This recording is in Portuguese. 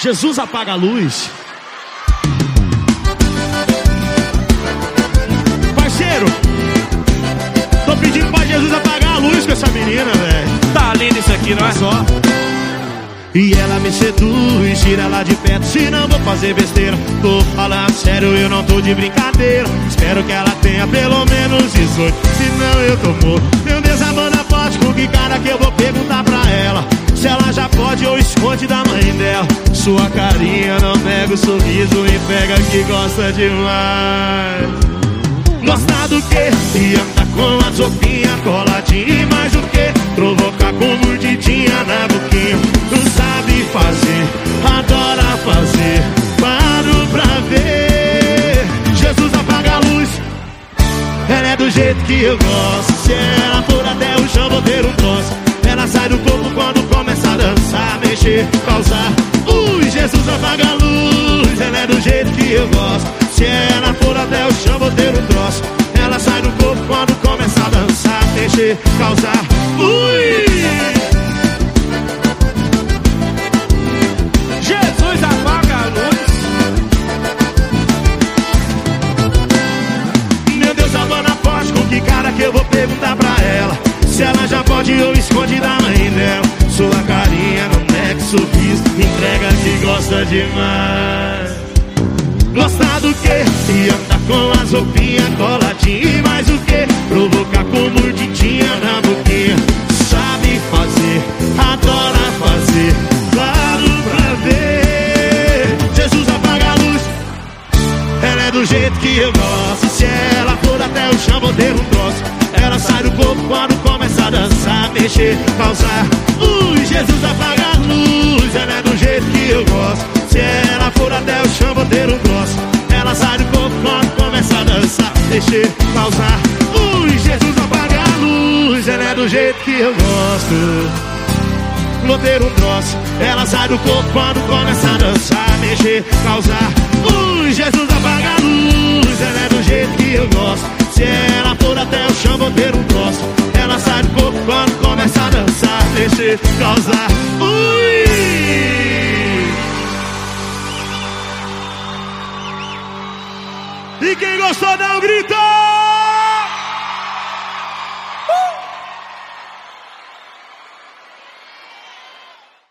Jesus apaga a luz. Parceiro, tô pedindo pra Jesus apagar a luz com essa menina, velho. Tá lindo isso aqui, não é? Só. E ela me seduz, tira ela de perto, se não vou fazer besteira. Tô falando sério, eu não tô de brincadeira. Espero que ela tenha pelo menos 18, senão eu tô morto. Meu Deus, a banda pode, com que cara que eu vou perguntar já pode ou esconde da mãe dela. Sua carinha não nega o sorriso e pega que gosta demais. Gosta do que? E anda com as roupinhas coladinhas e mais o que? Provocar com mordidinha na boquinha Não sabe fazer, adora fazer Paro pra ver Jesus apaga a luz Ela é do jeito que eu gosto Se ela for até o chão vou ter um troço Ela sai do corpo Mexer, causar. Ui, Jesus apaga a luz. Ela é do jeito que eu gosto. Se ela for até o chão vou ter um troço. Ela sai do corpo quando começa a dançar. Mexer, causar. Ui! Jesus apaga a luz. Meu Deus, a dona forte, com que cara que eu vou perguntar pra ela? Se ela já pode ou esconde da sorriso, entrega que gosta demais. Gosta do que? E anda com as roupinhas coladinhas e mais o que? Provocar com mordidinha na boquinha. Sabe fazer, adora fazer, claro pra ver. Jesus apaga a luz, ela é do jeito que eu gosto. Se ela for até o chão, vou ter um troço. Ela sai do corpo quando começa a dançar, mexer, causar. Ui, Jesus apaga luz. Ela é do jeito que eu gosto. Se ela for até o chão, vou ter um troço. Ela sai do corpo quando começa a dançar, mexer, causar. Ui, Jesus apaga a luz. Ela é do jeito que eu gosto vou ter um troço. Ela sai do corpo quando começa a dançar, mexer, causar. Ui, Jesus apaga a luz. Ela é do jeito que eu gosto. Se ela for até o chão, vou ter um troço. Ela sai do corpo quando começa a dançar, mexer, causar. Ui! E quem gostou, um grito!